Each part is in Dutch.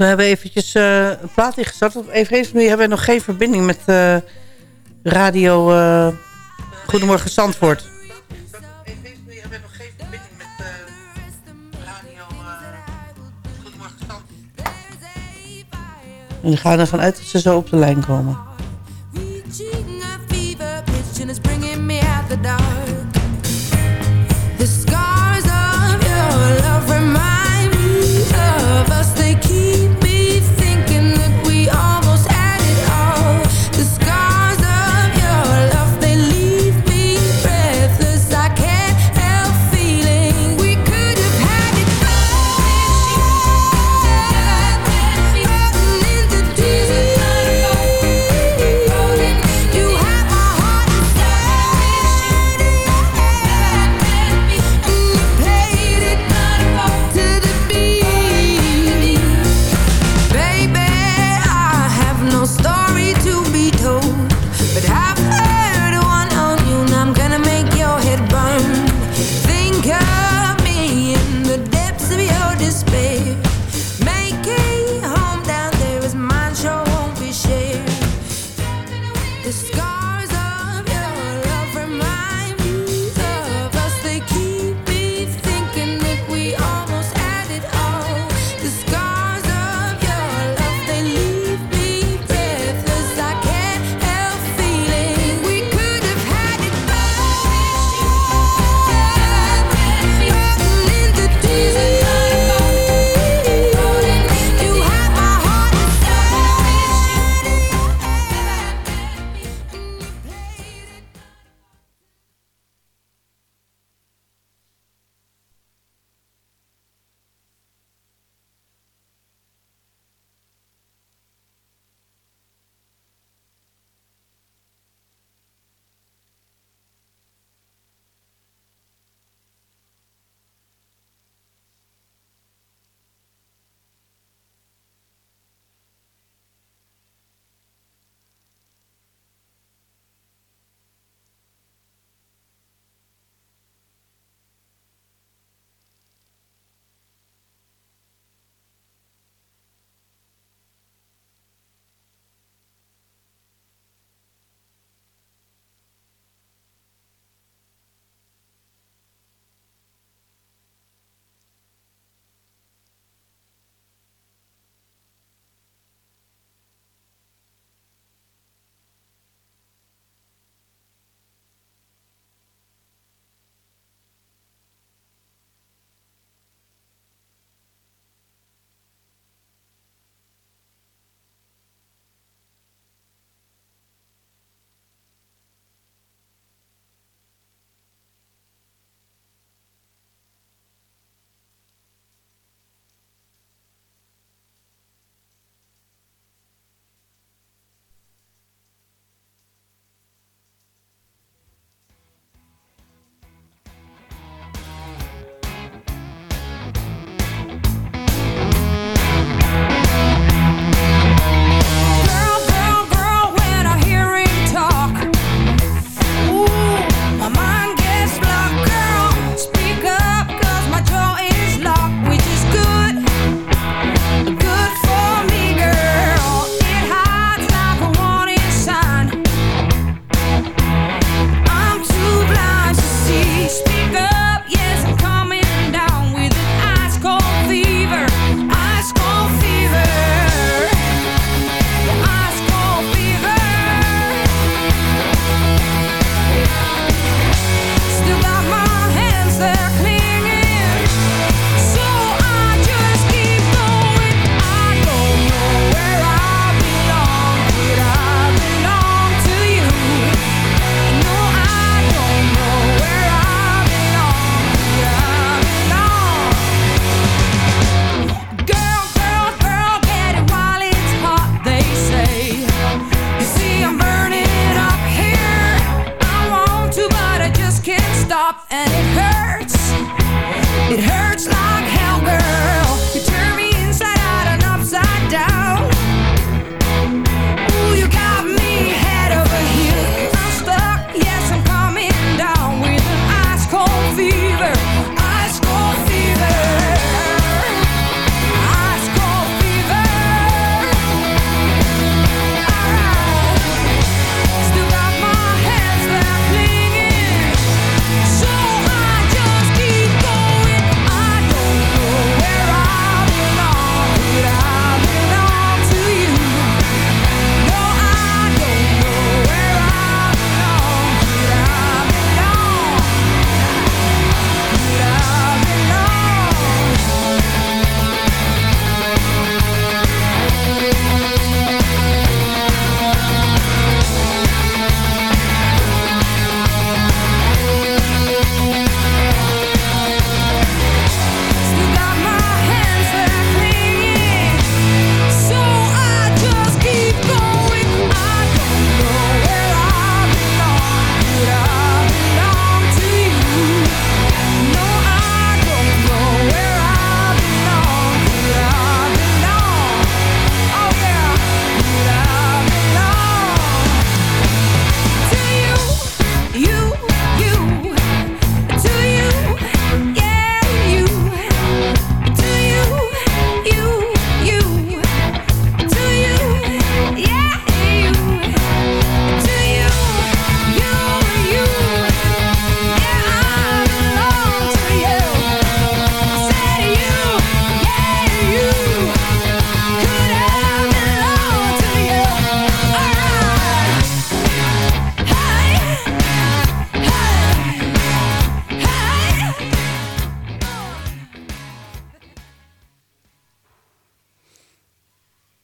We hebben eventjes uh, een plaat ingestart. Even nu hebben we nog geen verbinding met uh, radio uh, Goedemorgen Zandvoort. En we gaan ervan uit dat ze zo op de lijn komen.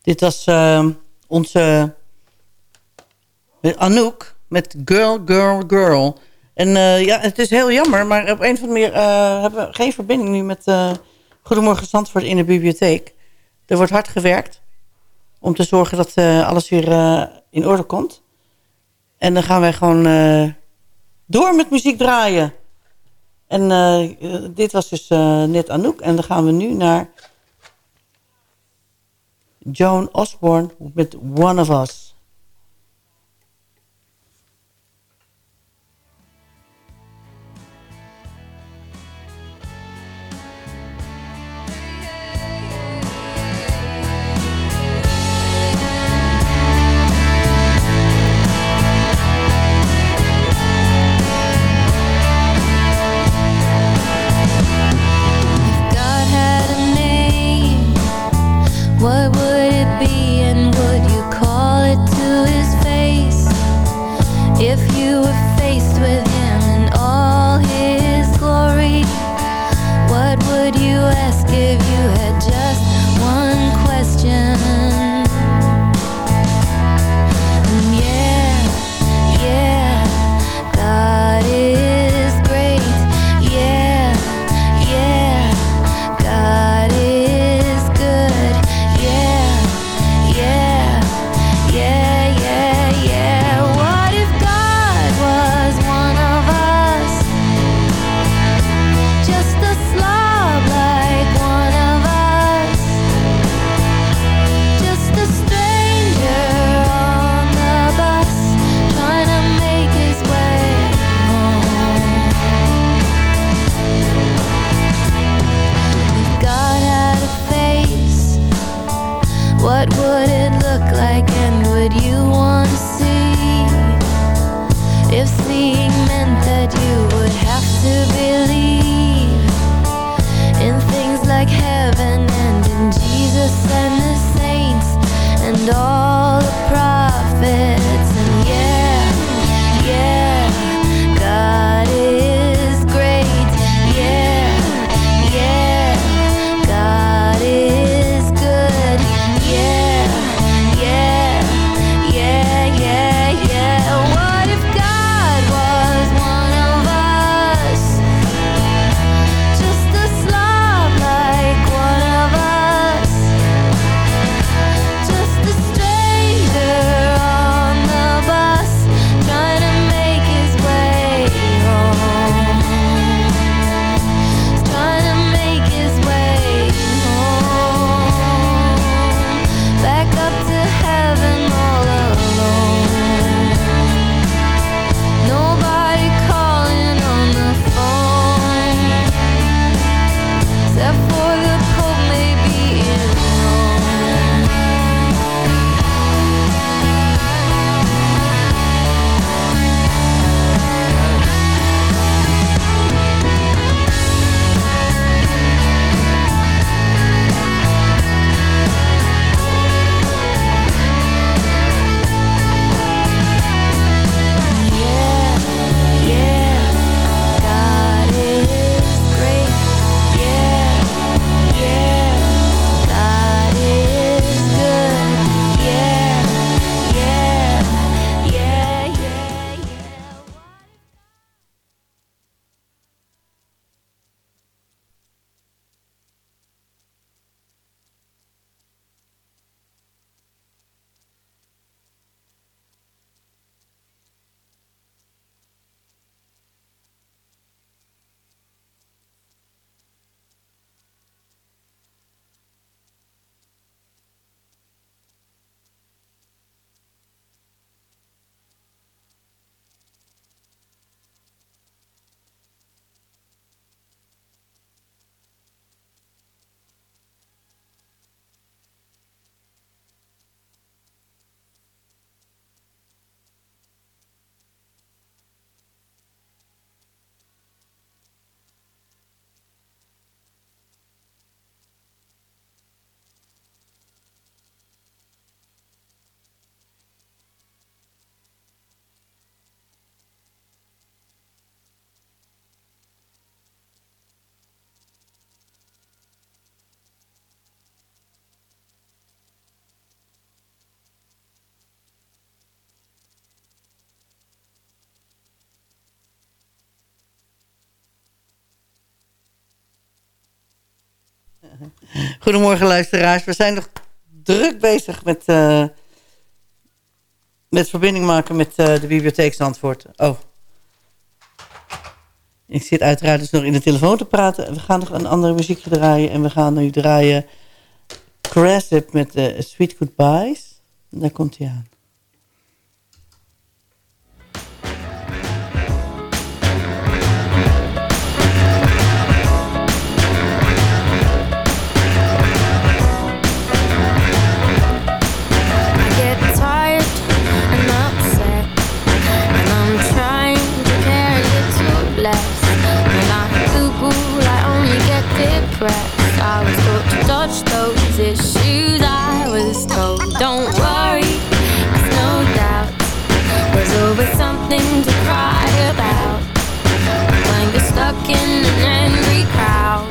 Dit was uh, onze Anouk met Girl, Girl, Girl. En uh, ja, het is heel jammer, maar op een of andere manier uh, hebben we geen verbinding nu met uh, Goedemorgen Zandvoort in de bibliotheek. Er wordt hard gewerkt om te zorgen dat alles weer in orde komt. En dan gaan wij gewoon door met muziek draaien. En dit was dus net Anouk. En dan gaan we nu naar Joan Osborne with One of Us. Goedemorgen luisteraars. We zijn nog druk bezig met, uh, met verbinding maken met uh, de bibliotheek Zandvoort. Oh. Ik zit uiteraard dus nog in de telefoon te praten. We gaan nog een andere muziekje draaien. En we gaan nu draaien Crasip met uh, Sweet Goodbyes. Daar komt hij aan. with something to cry about. When you're stuck in an angry crowd.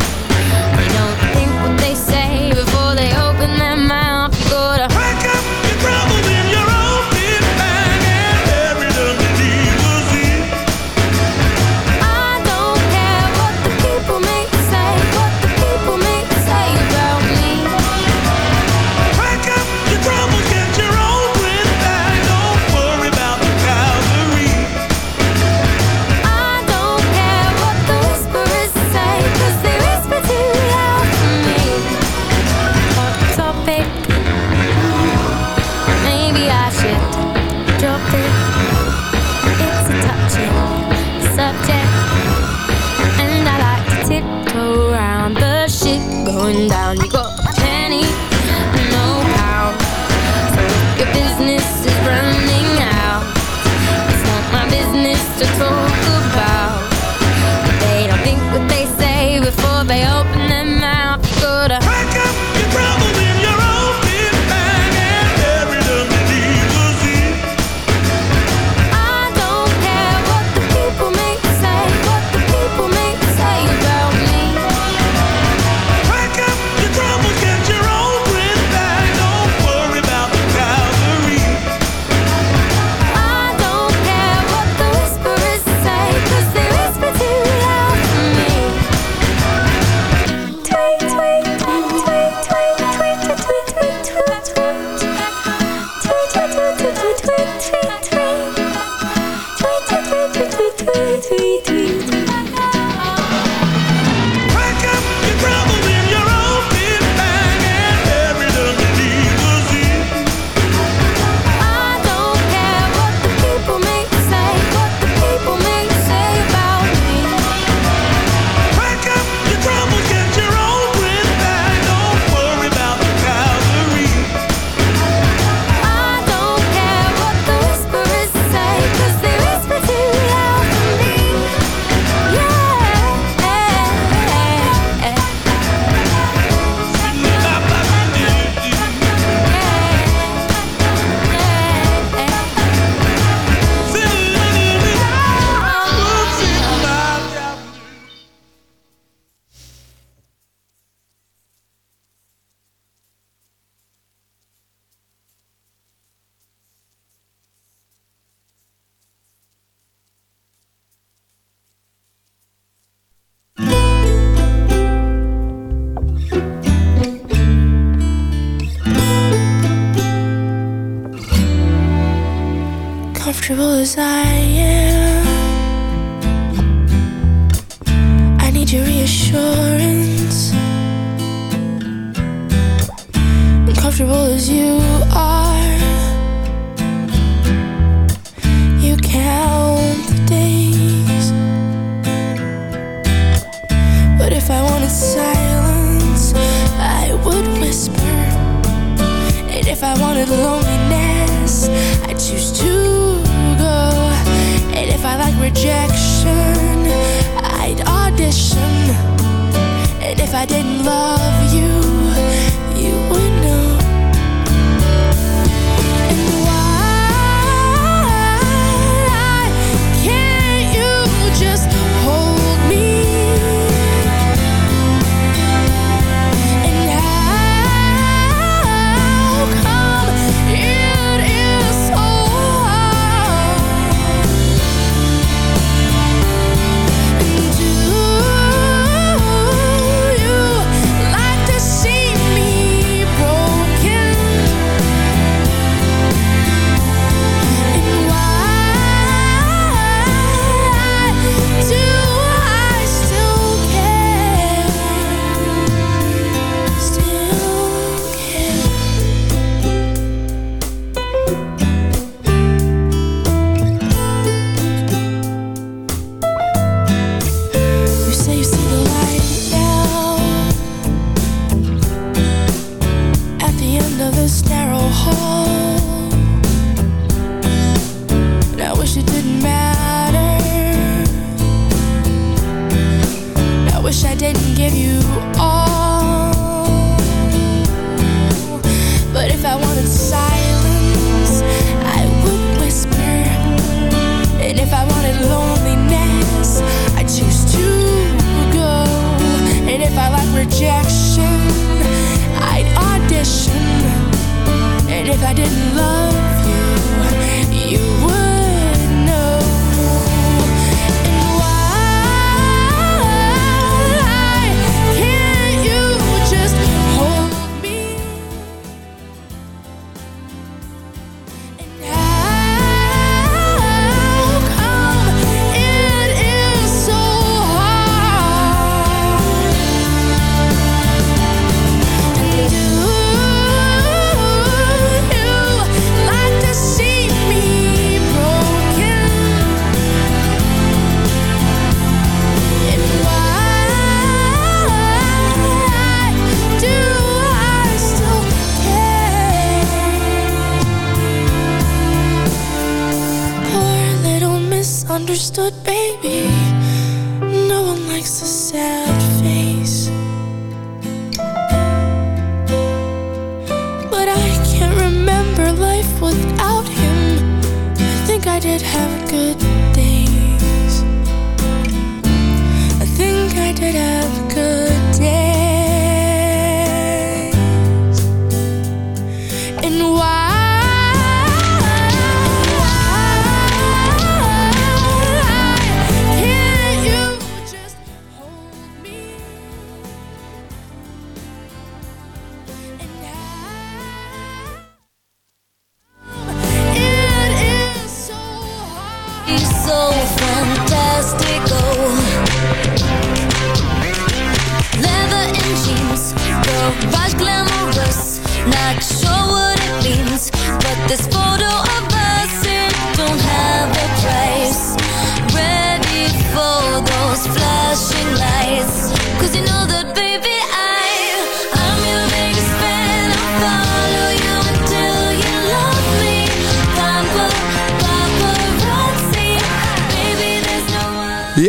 cause I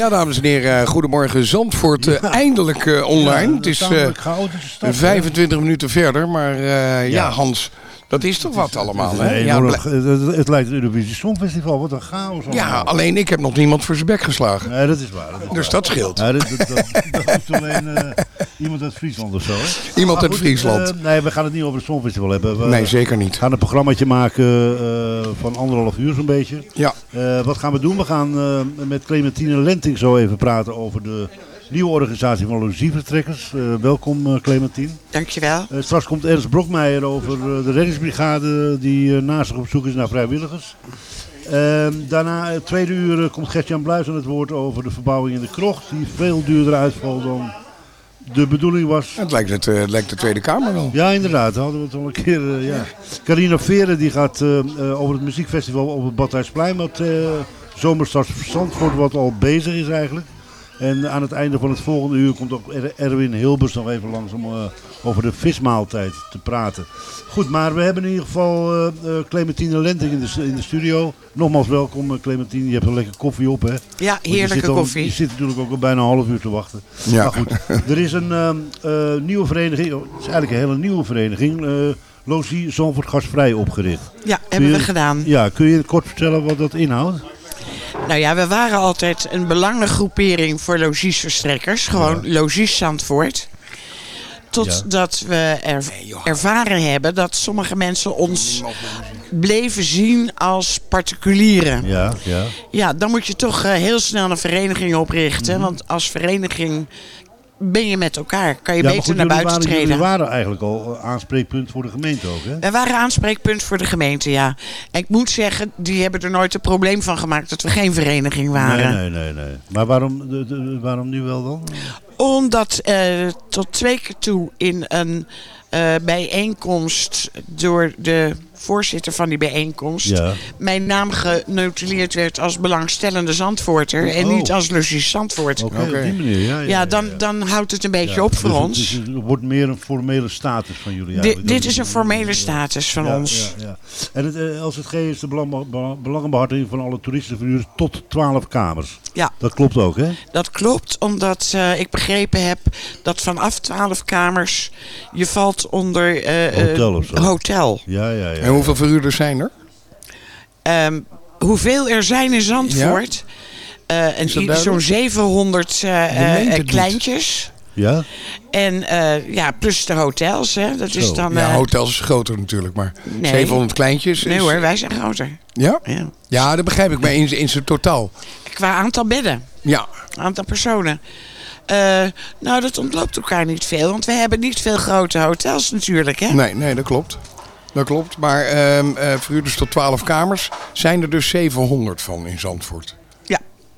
Ja, dames en heren, goedemorgen Zandvoort. eh, eindelijk eh, online. het is eh, 25 minuten verder, maar eh, ja. Hans, dat is toch wat allemaal, hè? Nee, Ja, het, het lijkt het Eurovisie Songfestival. Wat een chaos. ja, allemaal. alleen ik heb nog niemand voor zijn bek geslagen. Nee, dat is waar. Dat is Dus waar. dat scheelt. Ja, dat, dat, hoeft alleen eh, iemand uit Friesland of zo. Hè? Iemand uit Friesland. eh, nee, we gaan het niet over het Songfestival hebben. We Nee, zeker niet. gaan een programmaatje maken eh, van anderhalf uur zo'n beetje. Ja, Eh, wat gaan we doen? We gaan eh, met Clementine Lenting zo even praten over de nieuwe organisatie van logievertrekkers. Eh, welkom Clementine. Dankjewel. Straks komt Ernst Brokmeijer over de reddingsbrigade die naast zich op zoek is naar vrijwilligers. Ehm, daarna, het tweede uur, komt Gert-Jan Bluis aan het woord over de verbouwing in de krocht. Die veel duurder uitvalt dan de bedoeling was. het lijkt, het, eh, het lijkt de Tweede Kamer wel. Ja, inderdaad. Hadden we het al een keer. eh, ja. Carina Veren die gaat eh, over het muziekfestival op het Badhuisplein. Wat Zomerstad Zandvoort wat al bezig is eigenlijk. En aan het einde van het volgende uur komt ook Er- Erwin Hilbers nog even langs om eh, over de vismaaltijd te praten. Goed, maar we hebben in ieder geval eh, eh, Clementine Lenting in de, in de studio. Nogmaals welkom Clementine. Je hebt een lekker koffie op hè? Ja, je heerlijke zit al- koffie. Je zit natuurlijk ook al bijna een half uur te wachten. Ja. Maar goed, er is een ehm, eh, nieuwe vereniging, oh, het is eigenlijk een hele nieuwe vereniging, eh Logie Zandvoort Gasvrij opgericht. Ja, Kun hebben je- we gedaan. Ja, kun je kort vertellen wat dat inhoudt? Nou ja, we waren altijd een belangengroepering voor logiesverstrekkers. Gewoon logies Zandvoort. Totdat we er, ervaren hebben dat sommige mensen ons bleven zien als particulieren. Ja, ja. Ja, dan moet je toch eh, heel snel een vereniging oprichten. Mhm. Want als vereniging ben je met elkaar. Kan je ja, beter goed, naar buiten waren, treden. jullie waren eigenlijk al eh, aanspreekpunt voor de gemeente ook, hè? Wij waren aanspreekpunt voor de gemeente, ja. En ik moet zeggen, die hebben er nooit een probleem van gemaakt dat we geen vereniging waren. Nee, nee, nee, nee. Maar waarom, de, de- waarom nu wel dan? Omdat eh, tot twee keer toe in een bijeenkomst door de voorzitter van die bijeenkomst Ja. mijn naam genotuleerd werd als belangstellende Zandvoorter en Oh. niet als logies Zandvoort. Oké, die manier. Ja, ja, Ja, dan, dan houdt het een beetje op dus voor het- ons. dus het wordt meer een formele status van jullie Dit, eigenlijk. dit Dat is een formele status van ons. Ja, ja. En het, eh, als het G is de belang, belang- belangenbehartiging van alle toeristenverhuurders tot 12 kamers. Ja. Dat klopt ook, hè? Dat klopt, omdat eh, ik begrepen heb dat vanaf 12 kamers je valt onder eh, eh, Hotel of zo. hotel. Ja, ja, ja. En hoeveel verhuurders zijn er? Ehm, hoeveel er zijn in Zandvoort? Eh, en duidelijk? zo'n 700 eh, Je meent eh, het eh, niet. kleintjes. Ja? En eh, ja, plus de hotels. Hè. Dat is dan. Ja, eh, hotels is groter natuurlijk, maar Nee. 700 kleintjes. nee is- hoor, wij zijn groter. Ja? Ja. Ja, dat begrijp ik, maar in, in zijn totaal. Qua aantal bedden, Ja, aantal personen. Eh, nou, dat ontloopt elkaar niet veel, want we hebben niet veel grote hotels natuurlijk. Hè? nee, nee, dat klopt. Dat klopt, maar ehm eh, verhuurders tot 12 kamers zijn er dus 700 van in Zandvoort.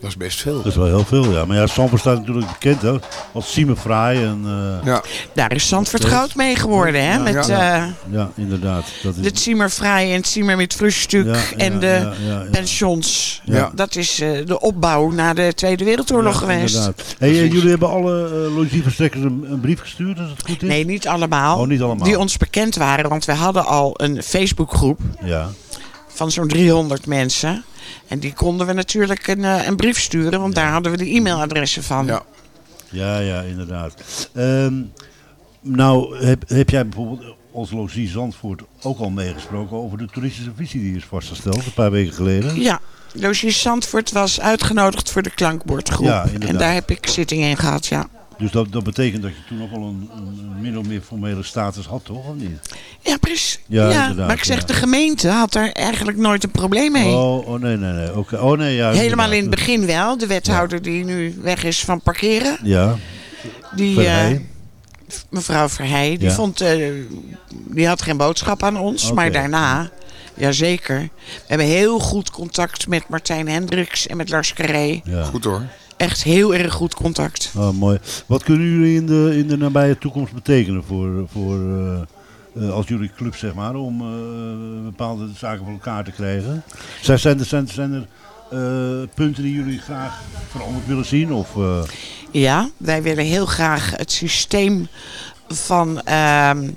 Dat is best veel. Dat is wel heel veel, ja. Maar ja, Stamford staat natuurlijk bekend, hè? Als Siemenfraai en... eh, Ja, Daar is Zandvoort groot mee geworden, hè? Ja, met ja. eh ja, inderdaad. Dat is, de Zimmervrij en het Zimmer met Ja, en ja, de ja, ja, ja. pensions. Ja. Dat is eh, de opbouw na de Tweede Wereldoorlog Ja, geweest. inderdaad. Hey, en jullie hebben alle logieverstrekkers een, een brief gestuurd, als het goed is? Nee, niet allemaal. Oh, niet allemaal. Die ons bekend waren, want we hadden al een Facebookgroep Ja. Van zo'n 300 mensen. En die konden we natuurlijk een, eh, een brief sturen, want daar hadden we de e-mailadressen van. ja. Ja, ja, inderdaad. Ehm, nou, heb, heb jij bijvoorbeeld als Logie Zandvoort ook al meegesproken over de toeristische visie die is vastgesteld een paar weken geleden? Ja, Logies Zandvoort was uitgenodigd voor de klankbordgroep. Ja, en daar heb ik zitting in gehad, ja. Dus dat, dat betekent dat je toen ook al een, een, een min of meer formele status had, toch? Of niet? Ja, precies. Ja, maar ik zeg, ja. de gemeente had daar eigenlijk nooit een probleem mee. Oh, oh nee, nee, nee. Oké. Oh nee, ja. Helemaal in het begin wel. De wethouder die nu weg is van parkeren. Ja, Die, Verheij. eh, mevrouw Verheij, die, Ja. vond, eh, die had geen boodschap aan ons. Maar daarna, jazeker. We hebben heel goed contact met Martijn Hendricks en met Lars Carré. ja. Goed hoor. Echt heel erg goed contact. Oh, mooi. Wat kunnen jullie in de, in de nabije toekomst betekenen voor, voor eh, eh, als jullie club, zeg maar, om eh, bepaalde zaken voor elkaar te krijgen? Zijn, zijn er, zijn, zijn er punten die jullie graag veranderd willen zien? Of, Ja, wij willen heel graag het systeem van ehm,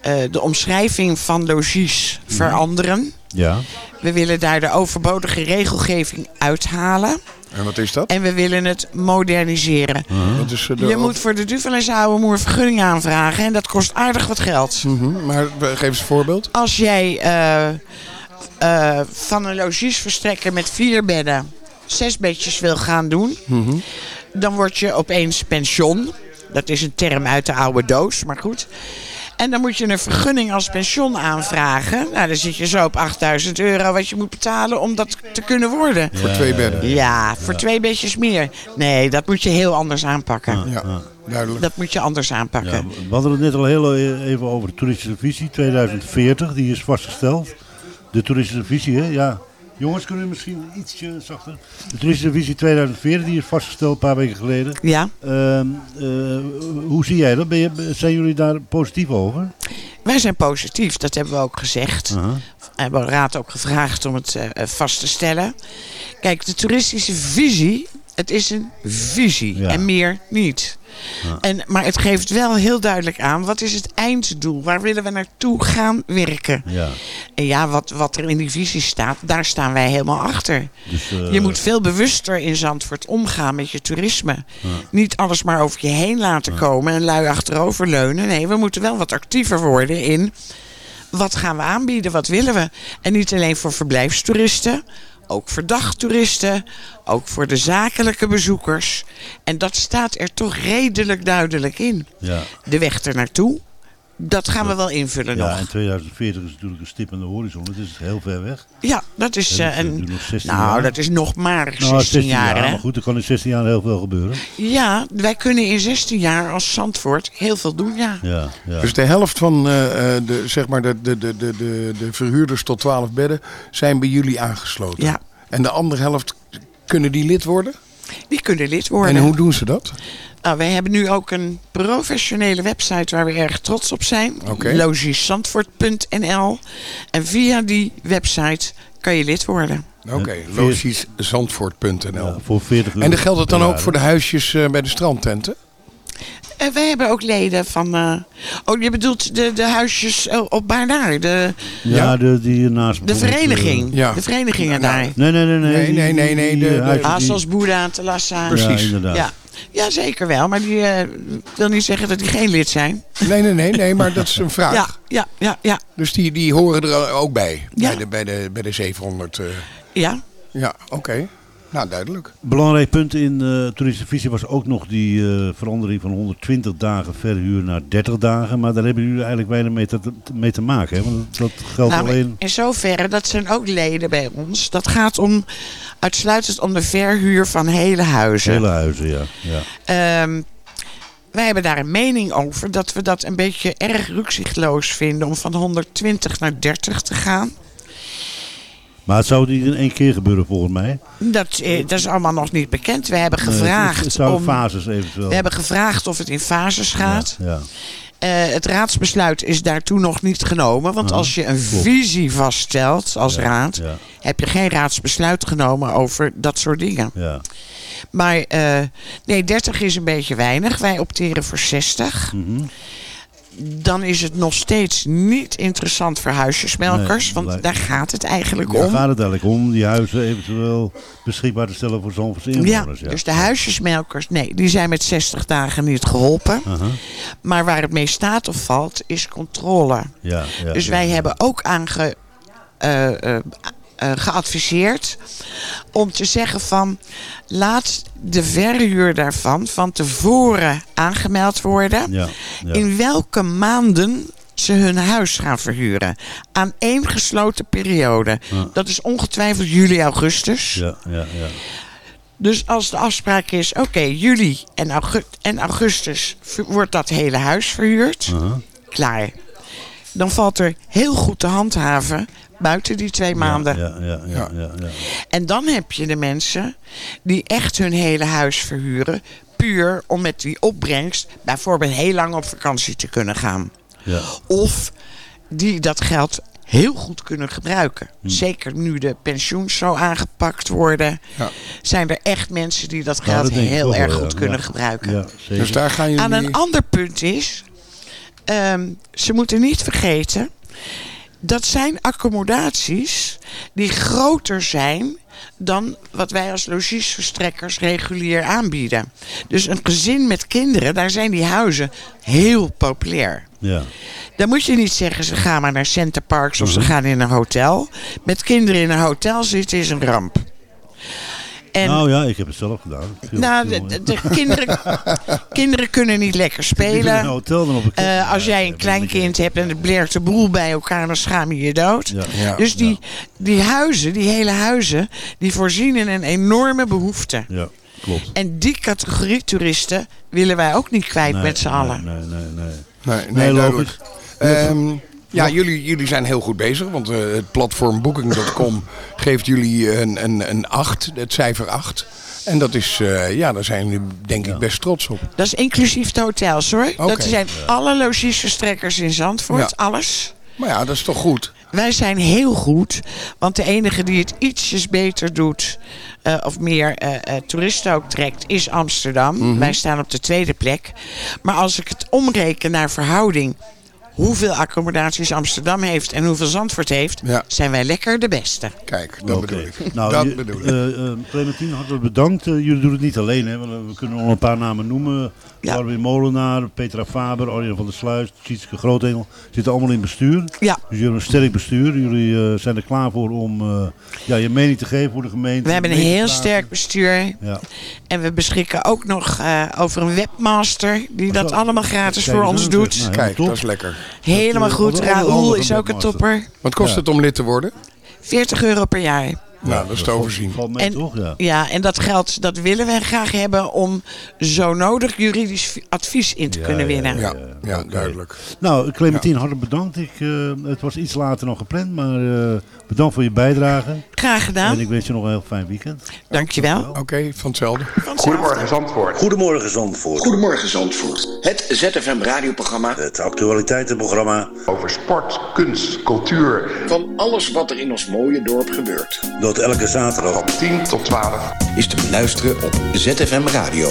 eh, de omschrijving van logies Mhm. veranderen. ja. We willen daar de overbodige regelgeving uithalen. En wat is dat? En we willen het moderniseren. Dat is, eh, de- Je moet voor de Duvelis oude moer vergunning aanvragen. En dat kost aardig wat geld. Mhm, Maar eh, geef eens een voorbeeld. Als jij eh, van een logiesverstrekker met vier bedden zes bedjes wil gaan doen, Mhm. dan word je opeens pension. Dat is een term uit de oude doos, maar goed. En dan moet je een vergunning als pension aanvragen. Nou, dan zit je zo op 8000 euro wat je moet betalen om dat te kunnen worden. Voor twee bedden. Ja, voor twee bedjes meer. Nee, dat moet je heel anders aanpakken. Ja, duidelijk. Dat moet je anders aanpakken. Ja, we hadden het net al heel even over de toeristische visie 2040, die is vastgesteld. De toeristische visie, hè? Ja. Jongens, kunnen we misschien ietsje zachter? De toeristische visie 2040, die is vastgesteld een paar weken geleden. Ja, Ehm, eh, hoe zie jij dat? Ben je, zijn jullie daar positief over? wij zijn positief, dat hebben we ook gezegd. We hebben de raad ook gevraagd om het eh, vast te stellen. Kijk, de toeristische visie, het is een visie Ja. en meer niet. En, maar het geeft wel heel duidelijk aan, wat is het einddoel? Waar willen we naartoe gaan werken? Ja. En ja, wat, wat er in die visie staat, daar staan wij helemaal achter. Dus, eh, Je moet veel bewuster in Zandvoort omgaan met je toerisme. Niet alles maar over je heen laten komen en lui achteroverleunen. Nee, we moeten wel wat actiever worden in wat gaan we aanbieden, wat willen we. En niet alleen voor verblijfstoeristen, ook voor dagtoeristen, ook voor de zakelijke bezoekers. En dat staat er toch redelijk duidelijk in. Ja. De weg er naartoe, dat gaan we wel invullen ja, nog. en 2040 is natuurlijk een stip aan de horizon. Het is heel ver weg. Ja, dat is Ja, eh, dat een. duurt nog 16 Nou, jaar. dat is nog maar 16, Nou, 16 jaar, hè? Maar goed, er kan in 16 jaar heel veel gebeuren. Ja, wij kunnen in 16 jaar als Zandvoort heel veel doen, ja. Ja, ja. Dus de helft van eh, eh, de, zeg maar de, de, de, de, de, de verhuurders tot 12 bedden zijn bij jullie aangesloten. Ja. En de andere helft, kunnen die lid worden? Die kunnen lid worden. En hoe doen ze dat? Nou, wij hebben nu ook een professionele website waar we erg trots op zijn. Logieszandvoort.nl En via die website kan je lid worden. Oké, logieszandvoort.nl. Ja, voor 40 euro. En dan geldt het dan ook voor de huisjes eh, bij de strandtenten? En wij hebben ook leden van... eh, oh, je bedoelt de, de huisjes eh, op Baarnaar. De, Ja, Ja. de, die naast de vereniging. Ja. De verenigingen Nou, daar. eh, Nee, nee, nee. Nee, Nee, nee, nee, nee, de- eh, de- Boeddha, Telassa. Precies. Ja, inderdaad. Ja. Ja, zeker wel. Maar die eh, wil niet zeggen dat die geen lid zijn. Nee, nee, nee, nee, maar dat is een vraag. Ja, ja, ja, ja. Dus die, die horen er ook bij, Ja. bij, de, bij, de, bij de 700. eh. Ja, ja, oké. Nou, duidelijk. Belangrijk punt in de toeristische visie was ook nog die eh, verandering van 120 dagen verhuur naar 30 dagen. Maar daar hebben jullie eigenlijk weinig mee te, mee te maken. Hè? Want dat geldt nou, alleen... in zoverre, dat zijn ook leden bij ons. Dat gaat om uitsluitend om de verhuur van hele huizen. Hele huizen, ja. ja. Ehm, wij hebben daar een mening over dat we dat een beetje erg rukzichtloos vinden om van 120 naar 30 te gaan. Maar het zou niet in één keer gebeuren volgens mij. Dat, eh, dat is allemaal nog niet bekend. We hebben Nee, het- gevraagd het, zou om. fases eventueel. We hebben gevraagd of het in fases gaat. Ja, ja. Eh, het raadsbesluit is daartoe nog niet genomen. Want als je een klopt. visie vaststelt als Ja, raad, Ja, heb je geen raadsbesluit genomen over dat soort dingen. ja. Maar eh, nee, 30 is een beetje weinig. Wij opteren voor 60. Mhm. Dan is het nog steeds niet interessant voor huisjesmelkers. Nee, want daar gaat het eigenlijk Daar om. gaat het eigenlijk om die huizen eventueel beschikbaar te stellen voor Zandvoortse Ja, inwoners. dus de huisjesmelkers, nee, die zijn met 60 dagen niet geholpen. Maar waar het mee staat of valt, is controle. Ja, ja, Dus ja. wij hebben ook aange, eh, eh, eh, geadviseerd om te zeggen van laat de verhuur daarvan van tevoren aangemeld worden. Ja, ja. In welke maanden ze hun huis gaan verhuren. Aan één gesloten periode. Ja. Dat is ongetwijfeld juli, augustus. ja, ja, ja. Dus als de afspraak is, oké, juli en, en augustus wordt dat hele huis verhuurd. Klaar. Dan valt er heel goed te handhaven buiten die twee maanden. Ja, ja, ja, ja, ja. En dan heb je de mensen die echt hun hele huis verhuren. Puur om met die opbrengst bijvoorbeeld heel lang op vakantie te kunnen gaan. ja. Of die dat geld heel goed kunnen gebruiken. Hm. Zeker nu de pensioens zo aangepakt worden. Ja. Zijn er echt mensen die dat Nou, geld dat heel erg wel, goed ja. kunnen Ja. gebruiken. Dus daar gaan jullie... Aan een ander punt is, ehm, ze moeten niet vergeten, dat zijn accommodaties die groter zijn dan wat wij als logiesverstrekkers regulier aanbieden. Dus een gezin met kinderen, daar zijn die huizen heel populair. Ja. Dan moet je niet zeggen, ze gaan maar naar Centerparks of ze Mhm. gaan in een hotel. Met kinderen in een hotel zitten is een ramp. En Nou ja, ik heb het zelf gedaan. Veel- nou, veel- de, de- de kinderen, kinderen kunnen niet lekker in een spelen. hotel dan op een Eh, als jij een Ja, kleinkind hebt en het bleert de boel bij elkaar, dan schaam je je dood. Ja. Ja. Dus die, die huizen, die hele huizen, die voorzien in een enorme behoefte. Ja, klopt. En die categorie toeristen willen wij ook niet kwijt Nee, met z'n allen. Nee, nee, nee. nee. Nee, nee, Nee, duidelijk. logisch. Ehm, ja, jullie, jullie zijn heel goed bezig, want eh, het platform Booking.com geeft jullie een, een, een 8, het cijfer 8. En dat is, eh, ja, daar zijn jullie denk ik best trots op. Dat is inclusief de hotels hoor. Oké. Dat zijn alle logiesverstrekkers in Zandvoort, Ja. alles. Maar ja, dat is toch goed? Wij zijn heel goed, want de enige die het ietsjes beter doet, eh, of meer toeristen ook trekt, is Amsterdam. Mhm. Wij staan op de tweede plek. Maar als ik het omreken naar verhouding, hoeveel accommodaties Amsterdam heeft en hoeveel Zandvoort heeft, Ja. zijn wij lekker de beste. Kijk, dat bedoel ik. Nou, dat je- bedoel ik. eh, eh, Clementine, hartelijk bedankt. Eh, jullie doen het niet alleen, hè? Want, eh, we kunnen nog een paar namen noemen. Ja. Molenaar, Petra Faber, Arjen van der Sluis, Tjitske Grootengel. Zitten allemaal in bestuur. Ja. Dus jullie hebben een sterk bestuur. Jullie eh, zijn er klaar voor om eh, ja, je mening te geven voor de gemeente. We hebben een heel sterk bestuur. Ja. En we beschikken ook nog eh, over een webmaster die dat allemaal gratis voor ons doet. Nou, Kijk, top. dat is lekker. Helemaal goed. Raoul is ook een webmaster. topper. Wat kost Ja. het om lid te worden? 40 euro per jaar. Nou, dat is te overzien. Valt mee, En- toch? Ja. Ja, en dat geld dat willen wij graag hebben om zo nodig juridisch vi- advies in te Ja, kunnen winnen. Ja, ja, duidelijk. Nou, Clementine, hartelijk bedankt. Ik, eh, het was iets later dan gepland, maar eh, bedankt voor je bijdrage. Graag gedaan. En ik wens je nog een heel fijn weekend. Dankjewel. Oké, van hetzelfde. Goedemorgen Zandvoort. Goedemorgen Zandvoort. Goedemorgen Zandvoort. Het ZFM radioprogramma. Het actualiteitenprogramma. Over sport, kunst, cultuur. Van alles wat er in ons mooie dorp gebeurt. Dat elke zaterdag Van 10 tot 12. Is te beluisteren op ZFM Radio.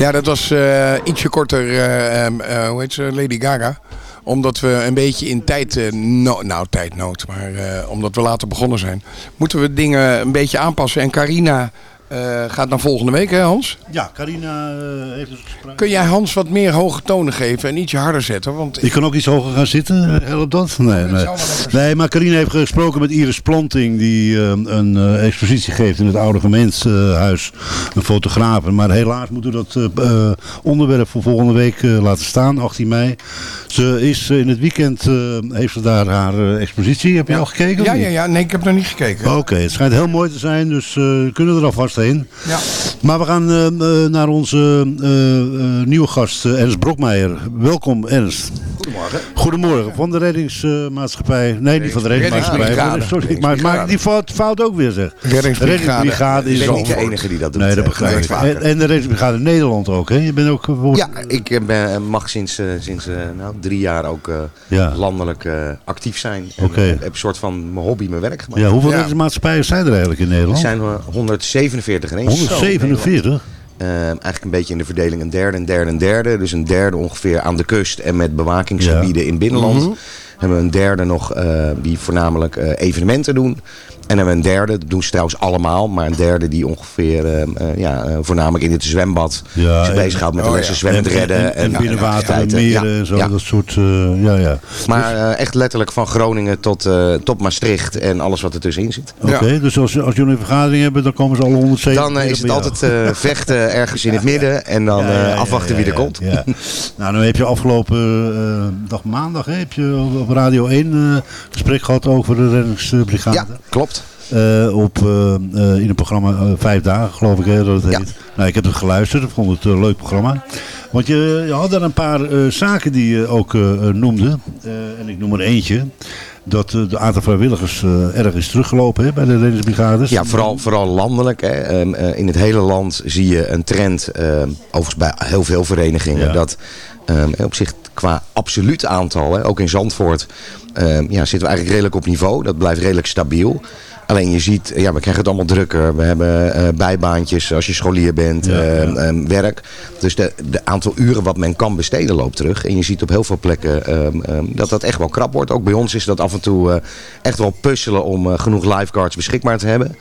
Ja, dat was eh, ietsje korter, eh, ehm, eh, hoe heet ze, Lady Gaga. Omdat we een beetje in tijd, no- nou tijdnood, maar omdat we later begonnen zijn, moeten we dingen een beetje aanpassen. En Carina eh, gaat naar volgende week, hè Hans? Ja, Carina eh, heeft dus gesproken. Kun jij Hans wat meer hoge tonen geven en ietsje harder zetten? Want Ik kan ook iets hoger gaan zitten, eh, helpt dat? Nee, nee. nee maar Carina heeft gesproken met Iris Planting, die eh, een eh, expositie geeft in het Oude Gemeentehuis. een fotograaf. Maar helaas moeten we dat eh, eh, onderwerp voor volgende week eh, laten staan, 18 mei. Ze is eh, in het weekend, eh, heeft ze daar haar eh, expositie. Heb je al gekeken? ja, ja, ja, nee, ik heb nog niet gekeken. Oké, het schijnt heel mooi te zijn, dus eh, we kunnen er alvast Ja. Maar we gaan eh, eh, naar onze eh, eh, nieuwe gast, Ernst Brokmeijer. Welkom Ernst. Goedemorgen. Goedemorgen, van de reddingsmaatschappij. nee, niet van de reddingsmaatschappij. Reddingsbrigade. Sorry, ik maak, maak die fout, fout ook weer zeg. Reddingsbrigade. is Ik ben niet de enige die dat doet. Nee, dat begrijp ik. En, en de reddingsbrigade Nederland ook, hè? Je bent ook... Ja, ik ben, mag sinds, sinds nou, drie jaar ook eh, Ja. landelijk eh, actief zijn. Oké. eh, heb een soort van mijn hobby, mijn werk gemaakt. Ja, hoeveel Ja. reddingsmaatschappijen zijn er eigenlijk in Er Nederland? zijn er 147 ineens. 147? Eh, eigenlijk een beetje in de verdeling een derde, een derde, een derde. Dus een derde ongeveer aan de kust en met bewakingsgebieden in binnenland. Mhm. Hebben we een derde nog eh, die voornamelijk eh, evenementen doen. En dan hebben we een derde, dat doen ze trouwens allemaal, maar een derde die ongeveer eh, eh, ja, eh, voornamelijk in het zwembad Ja, zich en- bezighoudt met oh de ja. lessen zwemmen redden. En, en, ja, binnenwater en meren Ja, en zo, ja. dat soort... eh, ja, ja. Maar eh, echt letterlijk van Groningen tot, eh, tot Maastricht en alles wat er tussenin zit. Oké, dus als, als jullie een vergadering hebben, dan komen ze alle 107 Dan is het altijd eh, vechten ergens in het midden en dan Ja, ja, eh, ja, afwachten ja, wie er ja, komt. Ja. nou, dan heb je afgelopen eh, dag maandag hè, heb je op- op Radio 1 eh gesprek gehad over de reddingsbrigade. Ja, klopt. Eh, op, eh, eh, in het programma Vijf Dagen, geloof ik hè, dat het Ja. heet. Nou, ik heb het geluisterd, ik vond het een leuk programma. Want je, je had daar een paar zaken die je ook noemde. En ik noem er eentje. Dat de aantal vrijwilligers erg is teruggelopen hè, bij de reddingsbrigades. Ja, vooral, vooral landelijk. Hè. Ehm, eh, in het hele land zie je een trend, ehm, overigens bij heel veel verenigingen, Ja. dat ehm, op zich qua absoluut aantal, hè, ook in Zandvoort, ja, zitten we eigenlijk redelijk op niveau. Dat blijft redelijk stabiel. Alleen je ziet, ja, we krijgen het allemaal drukker. We hebben eh, bijbaantjes als je scholier bent, Ja, ja. ehm, werk. Dus de, de aantal uren wat men kan besteden loopt terug. En je ziet op heel veel plekken ehm, ehm, dat dat echt wel krap wordt. Ook bij ons is dat af en toe eh, echt wel puzzelen om eh, genoeg lifeguards beschikbaar te hebben.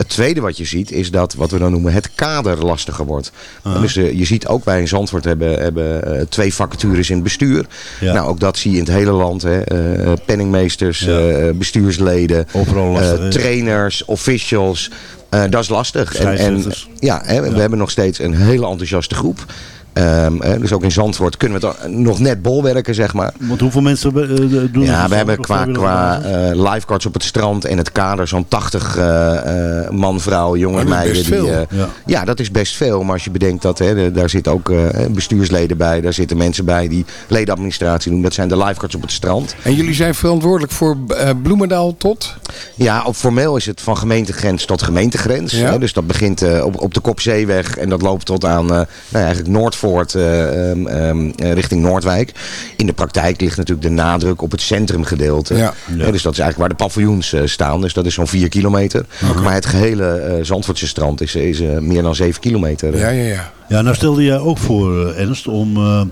Het tweede wat je ziet is dat wat we dan noemen het kader lastiger wordt. Dus eh, je ziet ook wij in Zandvoort hebben, hebben eh, twee vacatures in het bestuur. Ja. Nou, ook dat zie je in het hele land. Hè. Eh, penningmeesters, Ja. eh, bestuursleden, trainers, officials. Dat is lastig. En, en, ja, hè, we hebben nog steeds een hele enthousiaste groep. Ehm, dus ook in Zandvoort kunnen we het nog net bolwerken, zeg maar. Want hoeveel mensen eh, doen Ja, we hebben qua, qua eh, lifeguards op het strand en het kader zo'n 80 eh, eh, man, vrouw, jongens, dat is meiden. best die, veel. eh, Ja. ja, dat is best veel. Maar als je bedenkt dat hè, de- daar zitten ook eh, bestuursleden bij, daar zitten mensen bij die ledenadministratie doen. Dat zijn de lifeguards op het strand. En jullie zijn verantwoordelijk voor Bloemendaal tot? Ja, op formeel is het van gemeentegrens tot gemeentegrens. Ja. Hè, dus dat begint eh, op, op de Kopzeeweg en dat loopt tot aan eh, nou eigenlijk Noordvoort eh, ehm, ehm, eh, richting Noordwijk. In de praktijk ligt natuurlijk de nadruk op het centrumgedeelte. Ja. Dus dat is eigenlijk waar de paviljoens eh, staan. Dus dat is zo'n 4 kilometer. Maar het gehele eh, Zandvoortse strand is, is meer dan 7 kilometer. Ja, ja, ja. Ja, nou stelde jij ook voor, Ernst, om eh,